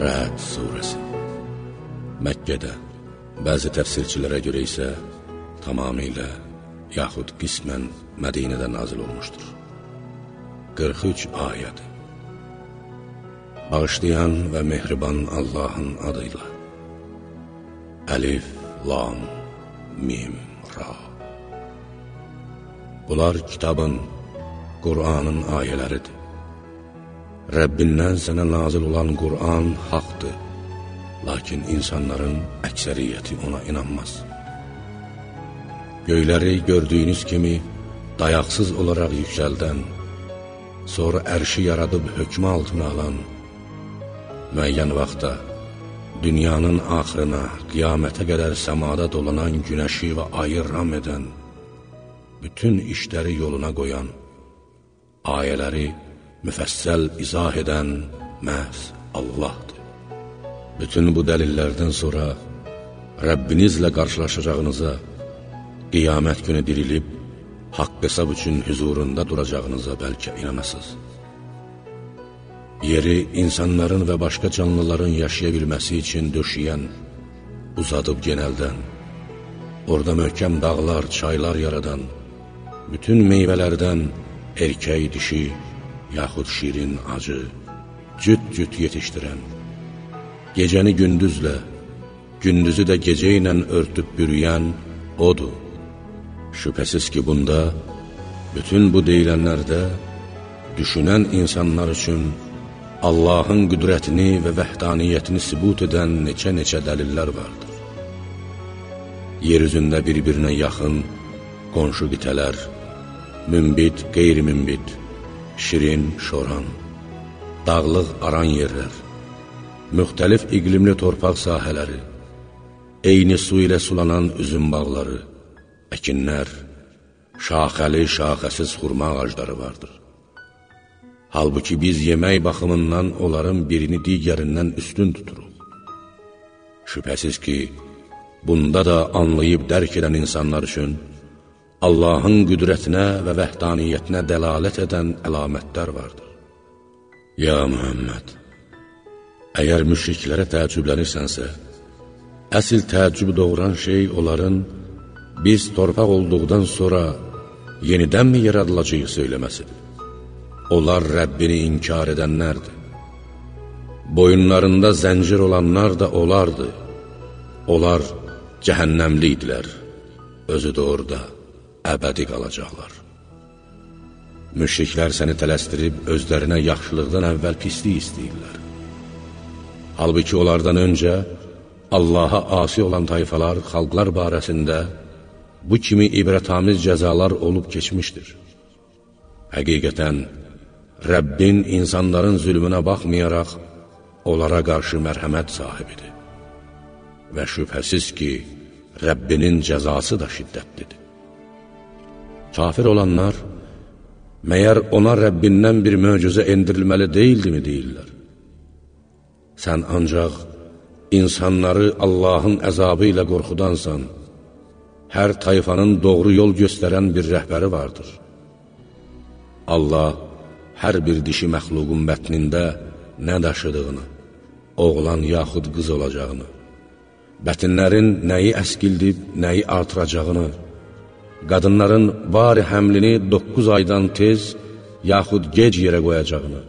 Rəd surəsi Məkkədə, bəzi təfsirçilərə görə isə tamamilə, yaxud qismən Mədinədə nazil olmuşdur. 43 ayədir. Bağışlayan və mehriban Allahın adıyla Əlif, Lam, Mim, Ra Bunlar kitabın, Qur'anın ayələridir. Rəbbindən sənə nazil olan Qur'an haqdır, lakin insanların əksəriyyəti ona inanmaz. Göyləri gördüyünüz kimi dayaqsız olaraq yüksəldən, sonra ərşi yaradıb hökmə altına alan, müəyyən vaxtda dünyanın axırına, qiyamətə qədər səmada dolanan günəşi və ayı ram edən, bütün işləri yoluna qoyan, ayələri müfəssəl izah edən məhz Allahdır. Bütün bu dəlillərdən sonra Rəbbinizlə qarşılaşacağınıza, qiyamət günü dirilib, haqq hesab üçün hüzurunda duracağınıza bəlkə inanasız. Yeri insanların və başqa canlıların yaşaya bilməsi üçün döşəyən, uzadıb genəldən, orada möhkəm dağlar, çaylar yaradan, bütün meyvələrdən erkək dişi, yaxud şirin acı, cüt-cüt yetişdirən, gecəni gündüzlə, gündüzü də gecə ilə örtüb bürüyən odur. Şübhəsiz ki, bunda, bütün bu deyilənlərdə, düşünən insanlar üçün Allahın qüdrətini və vəhdaniyyətini sübut edən neçə-neçə dəlillər vardır. Yer üzündə bir-birinə yaxın, qonşu qitələr, mümbit, qeyri-mümbit, şirin, şoran, dağlıq, aran yerlər, müxtəlif iqlimli torpaq sahələri, eyni su ilə sulanan üzüm bağları, əkinlər, şaxəli, şaxəsiz xurma ağacları vardır. Halbuki biz yemək baxımından onların birini digərindən üstün tuturuq. Şübhəsiz ki, bunda da anlayıb dərk edən insanlar üçün Allahın qüdrətinə və vəhdaniyyətinə dəlalət edən əlamətlər vardır. Ya Mühəmməd, əgər müşriklərə təəccüblənirsənsə, əsl təəccüb doğuran şey onların biz torpaq olduqdan sonra yenidənmi yaradılacaq söyləməsidir. Onlar Rəbbini inkar edənlərdir. Boyunlarında zəncir olanlar da olardı. Onlar cəhənnəmli idilər, özü də orada əbədi qalacaqlar. Müşriklər səni tələsdirib özlərinə yaxşılıqdan əvvəl pislik istəyirlər. Halbuki onlardan öncə Allaha asi olan tayfalar, xalqlar barəsində bu kimi ibrətamiz cəzalar olub keçmişdir. Həqiqətən, Rəbbin insanların zülmünə baxmayaraq, onlara qarşı mərhəmət sahibidir. Və şübhəsiz ki, Rəbbinin cəzası da şiddətlidir. Kafir olanlar, məyər ona Rəbbindən bir möcüzə endirilməli deyildimi deyirlər? Sən ancaq insanları Allahın əzabı ilə qorxudansan, hər tayfanın doğru yol göstərən bir rəhbəri vardır. Allah hər bir dişi məxluqun bətnində nə daşıdığını, oğlan yaxud qız olacağını, bətinlərin nəyi əskildib, nəyi artıracağını, qadınların var həmlini 9 aydan tez, yaxud gec yerə qoyacağını,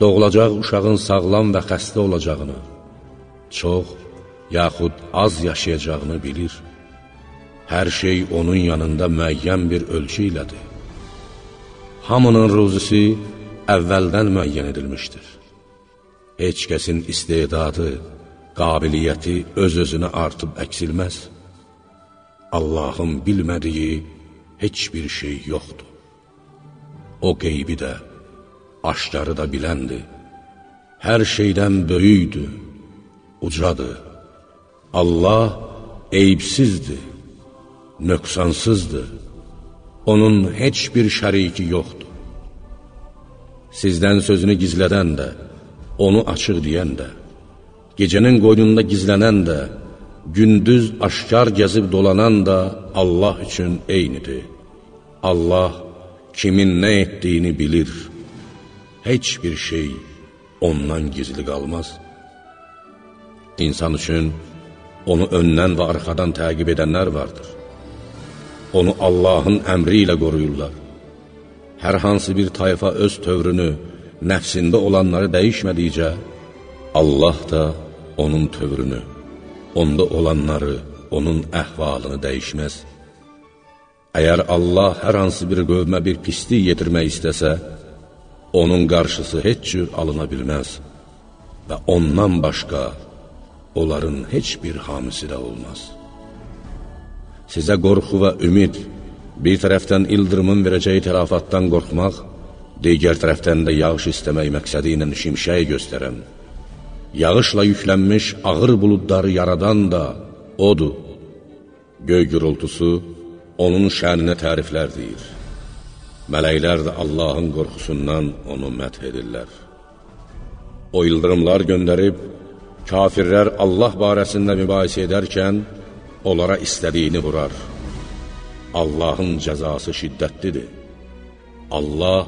doğulacaq uşağın sağlam və xəstə olacağını, çox, yaxud az yaşayacağını bilir. Hər şey onun yanında müəyyən bir ölçü ilədir. Hamının ruzisi əvvəldən müəyyən edilmişdir. Heç kəsin istedadı, qabiliyyəti öz-özünə artıb əksilməz. Allahın bilmədiyi heç bir şey yoxdur. O qeybi də, aşkarı da biləndir. Hər şeydən böyükdür, ucadır. Allah eyibsizdir, nöqsansızdır. Onun heç bir şəriki yoxdur. Sizdən sözünü gizlədən də, onu açıq deyən də, gecənin qoynunda gizlənən də, gündüz aşkar gəzib dolanan da Allah üçün eynidir. Allah kimin nə etdiyini bilir. Heç bir şey ondan gizli qalmaz. İnsan üçün onu öndən və arxadan təqib edənlər vardır. Onu Allahın əmri ilə qoruyurlar. Hər hansı bir tayfa öz tövrünü, nəfsində olanları dəyişmədikcə, Allah da onun tövrünü, onda olanları, onun əhvalını dəyişməz. Əgər Allah hər hansı bir qövmə bir pislik yetirmək istəsə, onun qarşısı heç cür alına bilməz və ondan başqa onların heç bir hamisi də olmaz. Sizə qorxu və ümid, bir tərəfdən ildırımın verəcəyi tərafatdan qorxmaq, digər tərəfdən də yağış istəmək məqsədi ilə şimşəyi göstərən, yağışla yüklənmiş ağır buludları yaradan da odur. Göy gürültüsü onun şəninə təriflər deyir. Mələklər də Allahın qorxusundan onu məth edirlər. O ildırımlar göndərib, kafirlər Allah barəsində mübahisə edərkən, onlara istədiyini vurar. Allahın cəzası şiddətlidir. Allah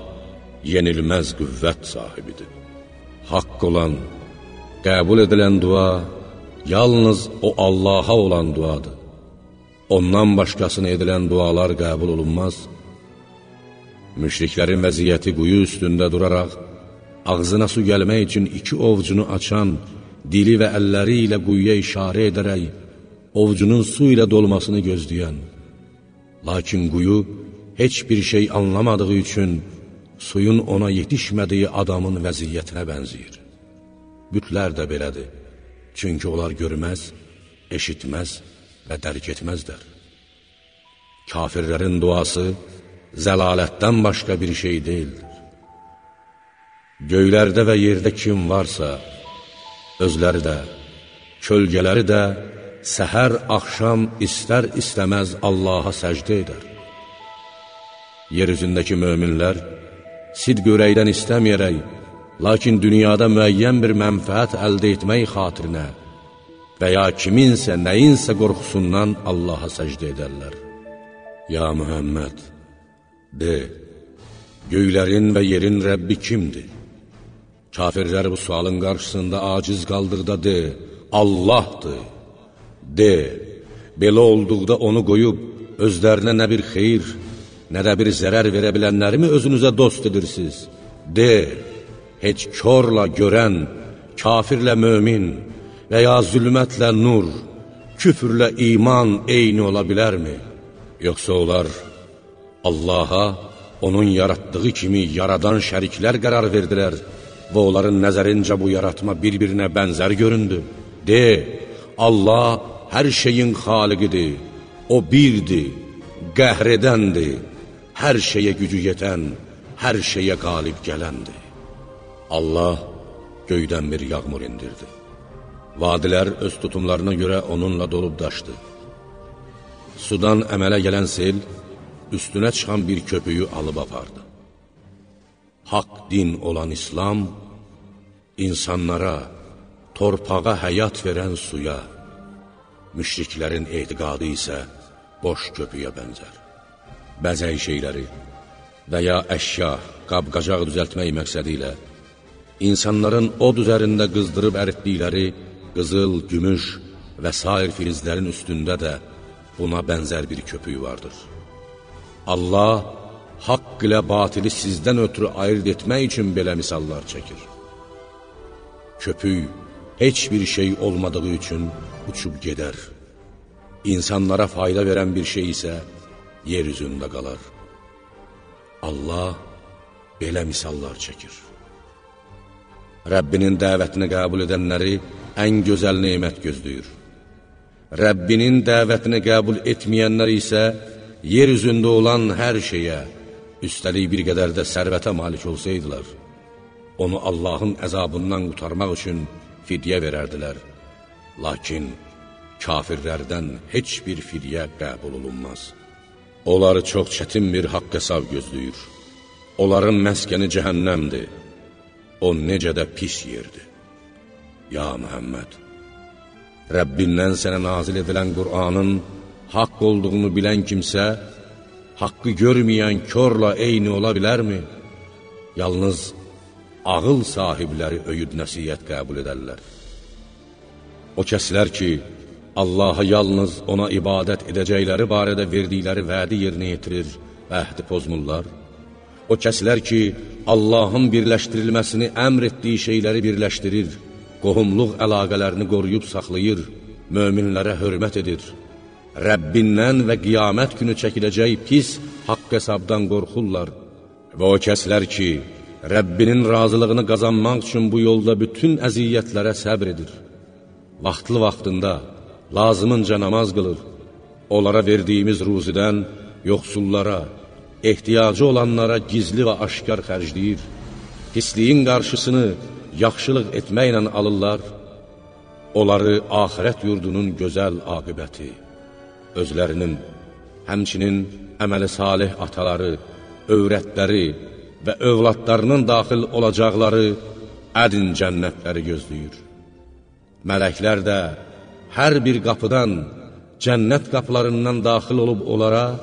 yenilməz qüvvət sahibidir. Haqq olan, qəbul edilən dua yalnız o Allaha olan duadır. Ondan başqasına edilən dualar qəbul olunmaz. Müşriklərin vəziyyəti quyu üstündə duraraq, ağzına su gəlmək üçün iki ovcunu açan, dili və əlləri ilə quyuya işarə edərək, ovcunun su ilə dolmasını gözləyən, lakin quyu heç bir şey anlamadığı üçün suyun ona yetişmədiyi adamın vəziyyətinə bənziyir. Bütlər də belədir, çünki onlar görməz, eşitməz və dərk etməzlər. Kafirlərin duası zəlalətdən başqa bir şey deyildir. Göylərdə və yerdə kim varsa, özləri də, kölgələri də səhər, axşam istər-istəməz Allaha səcdə edər. Yer üzündəki möminlər sidq ürəkdən istəməyərək, lakin dünyada müəyyən bir mənfəət əldə etmək xatirinə və ya kiminsə, nəyinsə qorxusundan Allaha səcdə edərlər. Ya Mühəmməd, de, göylərin və yerin Rəbbi kimdir? Kafirlər bu sualın qarşısında aciz qaldıqda de, Allahdır. De, belə olduqda onu qoyub, özlərinə nə bir xeyir, nə də bir zərər verə bilənlərimi özünüzə dost edirsiniz? De, heç körla görən, kafirlə mömin və ya zülmətlə nur, küfürlə iman eyni ola bilərmi? Yoxsa onlar Allaha, onun yaratdığı kimi yaradan şəriklər qərar verdilər və onların nəzərincə bu yaratma bir-birinə bənzər göründü. De, Allah hər şeyin xaliqidir, O birdir, qəhr edəndir, hər şeyə gücü yetən, hər şeyə qalib gələndir. Allah göydən bir yağmur indirdi. Vadilər öz tutumlarına görə onunla dolub daşdı. Sudan əmələ gələn sel, üstünə çıxan bir köpüyü alıb apardı. Haqq din olan İslam, insanlara, torpağa həyat verən suya, müşriklərin etiqadı isə boş köpüyə bənzər. Bəzək şeyləri və ya əşya, qab-qacaq düzəltmək məqsədi ilə insanların od üzərində qızdırıb əritdikləri qızıl, gümüş və sair filizlərin üstündə də buna bənzər bir köpüyü vardır. Allah haqq ilə batili sizdən ötürü ayırt etmək üçün belə misallar çəkir. Köpük heç bir şey olmadığı üçün uçub gedər. İnsanlara fayda verən bir şey isə yer üzündə qalar. Allah belə misallar çəkir. Rəbbinin dəvətini qəbul edənləri ən gözəl neymət gözləyir. Rəbbinin dəvətini qəbul etməyənlər isə yer üzündə olan hər şeyə, üstəlik bir qədər də sərvətə malik olsaydılar, onu Allahın əzabından qutarmaq üçün fidyə verərdilər. Lakin kafirlərdən heç bir fidyə qəbul olunmaz. Onları çox çətin bir haqq hesab gözləyir. Onların məskəni cəhənnəmdir. O necə də pis yerdir. Ya Mühəmməd, Rəbbindən sənə nazil edilən Qur'anın haqq olduğunu bilən kimsə, haqqı görməyən körla eyni ola bilərmi? Yalnız ağıl sahibləri öyüd nəsiyyət qəbul edərlər. O kəslər ki, Allaha yalnız ona ibadət edəcəkləri barədə verdikləri vədi yerinə yetirir və əhdi pozmurlar. O kəslər ki, Allahın birləşdirilməsini əmr etdiyi şeyləri birləşdirir, qohumluq əlaqələrini qoruyub saxlayır, möminlərə hörmət edir. Rəbbindən və qiyamət günü çəkiləcək pis haqq hesabdan qorxurlar. Və o kəslər ki, Rəbbinin razılığını qazanmaq üçün bu yolda bütün əziyyətlərə səbr edir. Vaxtlı vaxtında, lazımınca namaz qılır. Onlara verdiyimiz ruzidən yoxsullara, ehtiyacı olanlara gizli və aşkar xərcləyir. Pisliyin qarşısını yaxşılıq etməklə alırlar. Onları axirət yurdunun gözəl aqibəti, özlərinin, həmçinin əməli salih ataları, övrətləri və övladlarının daxil olacaqları ədin cənnətləri gözləyir. Mələklər də hər bir qapıdan, cənnət qapılarından daxil olub onlara,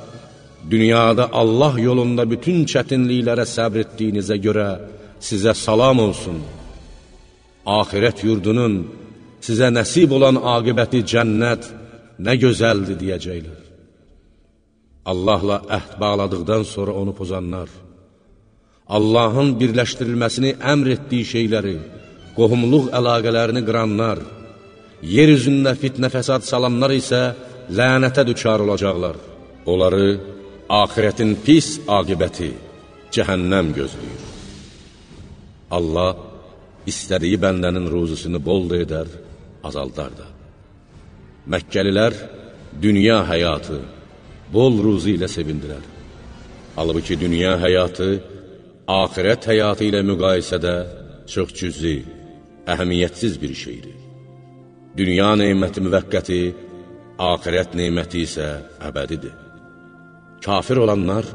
dünyada Allah yolunda bütün çətinliklərə səbr etdiyinizə görə sizə salam olsun. Ahirət yurdunun sizə nəsib olan aqibəti cənnət nə gözəldir deyəcəklər. Allahla əhd bağladıqdan sonra onu pozanlar, Allahın birləşdirilməsini əmr etdiyi şeyləri, qohumluq əlaqələrini qıranlar, yer üzündə fitnə fəsad salanlar isə lənətə düçar olacaqlar. Onları axirətin pis aqibəti cəhənnəm gözləyir. Allah istədiyi bəndənin ruzusunu bol edər, azaldar da. Məkkəlilər dünya həyatı, bol ruzu ilə sevindilər. Halbuki dünya həyatı, axirət həyatı ilə müqayisədə çox cüzi, əhəmiyyətsiz bir şeydir. Dünya neyməti müvəqqəti, axirət neyməti isə əbədidir. Kafir olanlar,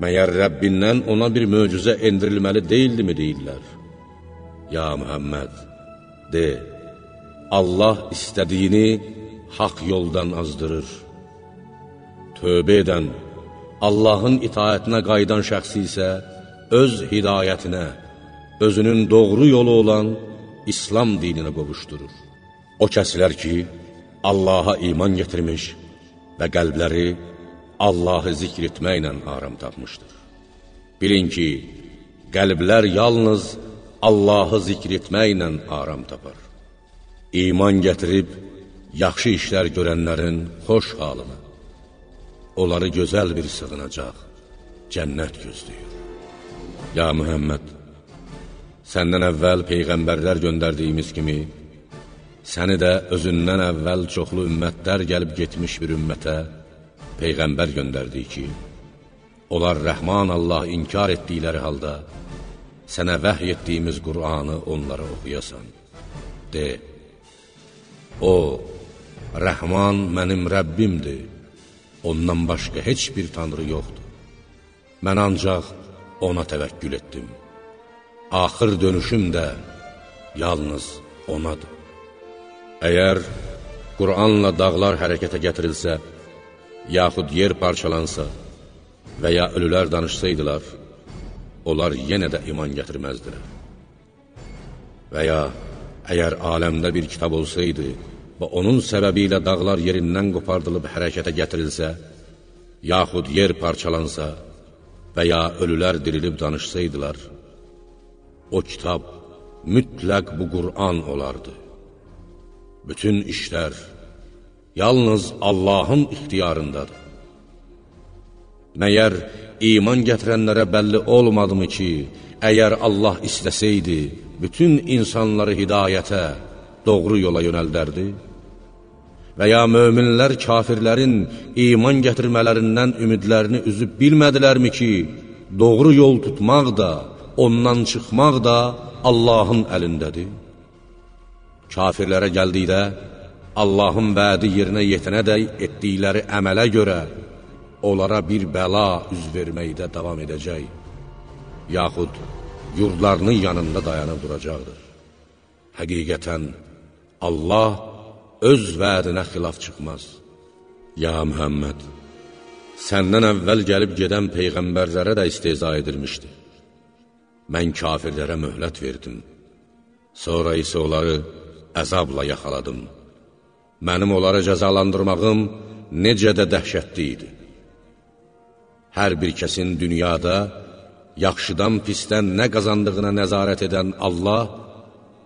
məyər Rəbbindən ona bir möcüzə endirilməli deyildimi deyirlər? Ya Mühəmməd, de, Allah istədiyini haqq yoldan azdırır. Tövbə edən, Allahın itaətinə qaydan şəxsi isə öz hidayətinə, özünün doğru yolu olan İslam dininə qovuşdurur. O kəslər ki, Allaha iman getirmiş və qəlbləri Allahı zikr etməklə aram tapmışdır. Bilin ki, qəlblər yalnız Allahı zikr etməklə aram tapar. İman gətirib, yaxşı işlər görənlərin xoş halını, onları gözəl bir sığınacaq, cənnət gözləyir. Ya Mühəmməd, səndən əvvəl Peyğəmbərlər göndərdiyimiz kimi, səni də özündən əvvəl çoxlu ümmətlər gəlib getmiş bir ümmətə Peyğəmbər göndərdik ki, onlar Rəhman Allah inkar etdikləri halda, sənə vəhy etdiyimiz Qur'anı onlara oxuyasan. De, o, Rəhman mənim Rəbbimdir, ondan başqa heç bir tanrı yoxdur. Mən ancaq ona təvəkkül etdim. Axır dönüşüm də yalnız onadır. Əgər Qur'anla dağlar hərəkətə gətirilsə, yaxud yer parçalansa və ya ölülər danışsaydılar, onlar yenə də iman gətirməzdilər. Və ya əgər aləmdə bir kitab olsaydı və onun səbəbi ilə dağlar yerindən qopardılıb hərəkətə gətirilsə, yaxud yer parçalansa və ya ölülər dirilib danışsaydılar, o kitab mütləq bu Qur'an olardı. Bütün işlər, yalnız Allahın ixtiyarındadır. Məyər iman gətirənlərə bəlli olmadımı ki, əgər Allah istəsəydi, bütün insanları hidayətə, doğru yola yönəldərdi? Və ya möminlər kafirlərin iman gətirmələrindən ümidlərini üzüb bilmədilərmi ki, doğru yol tutmaq da, ondan çıxmaq da Allahın əlindədir? Kafirlərə gəldikdə, Allahın vədi yerinə yetənədək etdikləri əmələ görə onlara bir bəla üz verməkdə davam edəcək, yaxud yurdlarının yanında dayanıb duracaqdır. Həqiqətən, Allah öz vədinə xilaf çıxmaz. Ya Mühəmməd, səndən əvvəl gəlib gedən peyğəmbərlərə də isteza edilmişdi. Mən kafirlərə möhlət verdim. Sonra isə onları əzabla yaxaladım. Mənim onları cəzalandırmağım necə də dəhşətli idi. Hər bir kəsin dünyada yaxşıdan pisdən nə qazandığına nəzarət edən Allah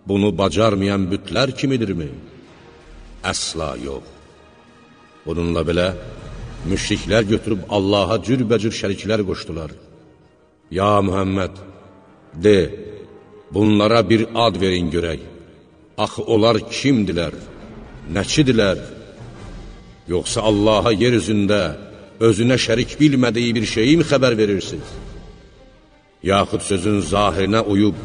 bunu bacarmayan bütlər kimidirmi? Əsla yox. Bununla belə, müşriklər götürüb Allaha cürbəcür şəriklər qoşdular. Ya Mühəmməd, de, bunlara bir ad verin görək. Axı onlar kimdilər, nəçidilər? Yoxsa Allaha yer üzündə özünə şərik bilmədiyi bir şeyi mi xəbər verirsiniz? Yaxud sözün zahirinə uyub,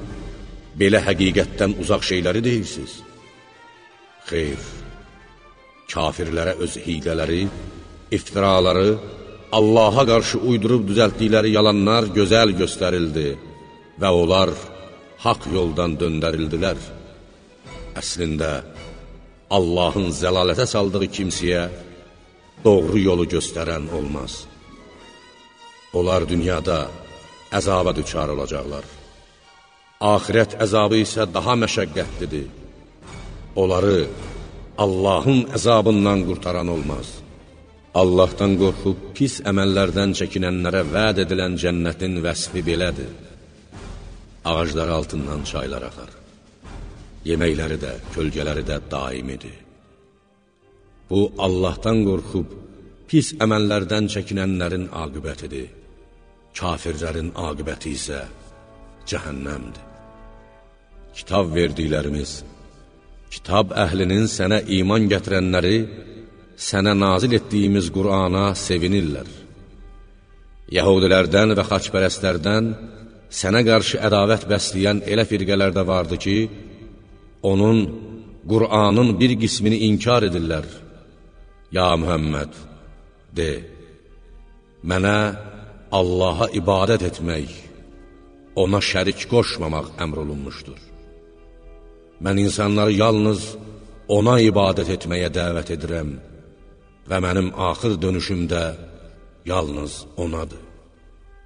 belə həqiqətdən uzaq şeyləri deyirsiniz? Xeyr, kafirlərə öz hilələri, iftiraları, Allaha qarşı uydurub düzəltdikləri yalanlar gözəl göstərildi və onlar haqq yoldan döndərildilər. Əslində, Allahın zəlalətə saldığı kimsəyə doğru yolu göstərən olmaz. Onlar dünyada əzaba düçar olacaqlar. Ahirət əzabı isə daha məşəqqətlidir. Onları Allahın əzabından qurtaran olmaz. Allahdan qorxub pis əməllərdən çəkinənlərə vəd edilən cənnətin vəsfi belədir. Ağaclar altından çaylar axar. Yeməkləri də, kölgələri də daimidir. Bu, Allahdan qorxub pis əməllərdən çəkinənlərin aqibətidir. Kafirlərin aqibəti isə cəhənnəmdir. Kitab verdiklərimiz, kitab əhlinin sənə iman gətirənləri, sənə nazil etdiyimiz Qurana sevinirlər. Yahudilərdən və xaçpərəstlərdən sənə qarşı ədavət bəsləyən elə firqələr də vardı ki, onun, Qur'anın bir qismini inkar edirlər. Ya Mühəmməd, de, mənə Allaha ibadət etmək, ona şərik qoşmamaq əmr olunmuşdur. Mən insanları yalnız ona ibadət etməyə dəvət edirəm və mənim axır dönüşümdə yalnız onadır.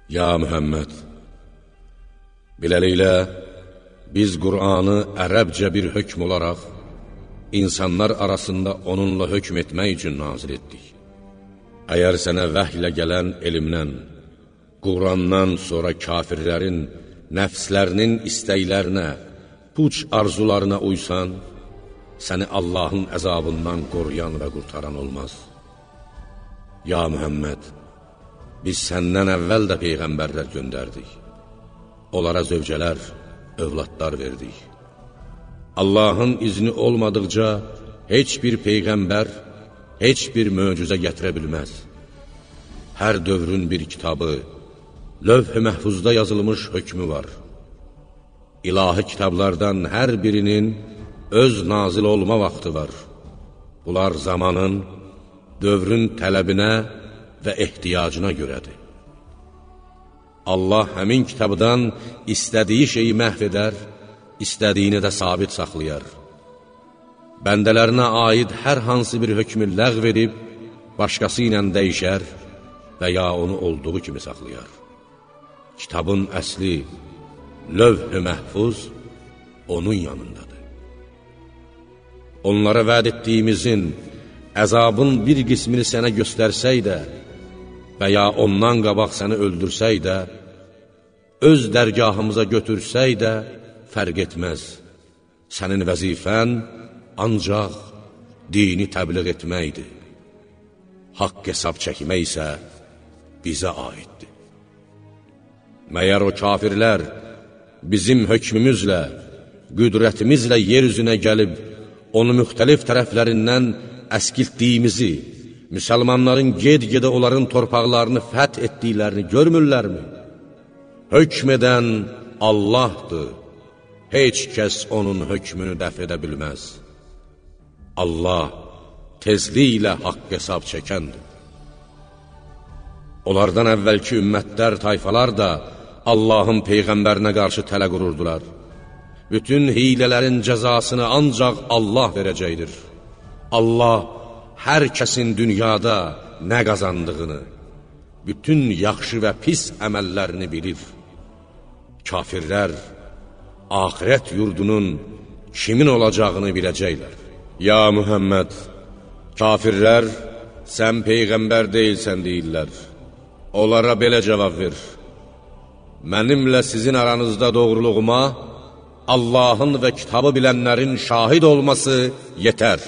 Ya Mühəmməd, beləliklə, biz Qur'anı ərəbcə bir hökm olaraq, insanlar arasında onunla hökm etmək üçün nazir etdik. Əgər sənə vəhlə gələn elmdən, Qurandan sonra kafirlərin, nəfslərinin istəklərinə, puç arzularına uysan, səni Allahın əzabından qoruyan və qurtaran olmaz. Ya Mühəmməd, biz səndən əvvəl də Peyğəmbərlər göndərdik. Onlara zövcələr, övladlar verdik. Allahın izni olmadıqca heç bir Peyğəmbər, heç bir möcüzə gətirə bilməz. Hər dövrün bir kitabı, lövh-i məhfuzda yazılmış hökmü var. İlahi kitablardan hər birinin öz nazil olma vaxtı var. Bunlar zamanın, dövrün tələbinə və ehtiyacına görədir. Allah həmin kitabdan istədiyi şeyi məhv edər, istədiyini də sabit saxlayar. Bəndələrinə aid hər hansı bir hökmü ləğv edib, başqası ilə dəyişər və ya onu olduğu kimi saxlayar. Kitabın əsli, lövh-ü məhfuz onun yanındadır. Onlara vəd etdiyimizin, əzabın bir qismini sənə göstərsək də və ya ondan qabaq səni öldürsək də, öz dərgahımıza götürsək də, fərq etməz. Sənin vəzifən ancaq dini təbliğ etməkdir. Haqq hesab çəkmək isə bizə aiddir. Məyər o kafirlər bizim hökmümüzlə, qüdrətimizlə yer üzünə gəlib, onu müxtəlif tərəflərindən əskiltdiyimizi, müsəlmanların ged-gedə onların torpaqlarını fəth etdiklərini görmürlərmi? Hökm edən Allahdır, heç kəs onun hökmünü dəf edə bilməz. Allah tezliklə haqq hesab çəkəndir. Onlardan əvvəlki ümmətlər, tayfalar da Allahın Peyğəmbərinə qarşı tələ qururdular. Bütün hilələrin cəzasını ancaq Allah verəcəkdir. Allah hər kəsin dünyada nə qazandığını, bütün yaxşı və pis əməllərini bilir. Kafirlər, axirət yurdunun kimin olacağını biləcəklər. Ya Mühəmməd, kafirlər, sən Peyğəmbər deyilsən deyirlər. Onlara belə cavab ver. Mənimlə sizin aranızda doğruluğuma Allahın və kitabı bilənlərin şahid olması yetər.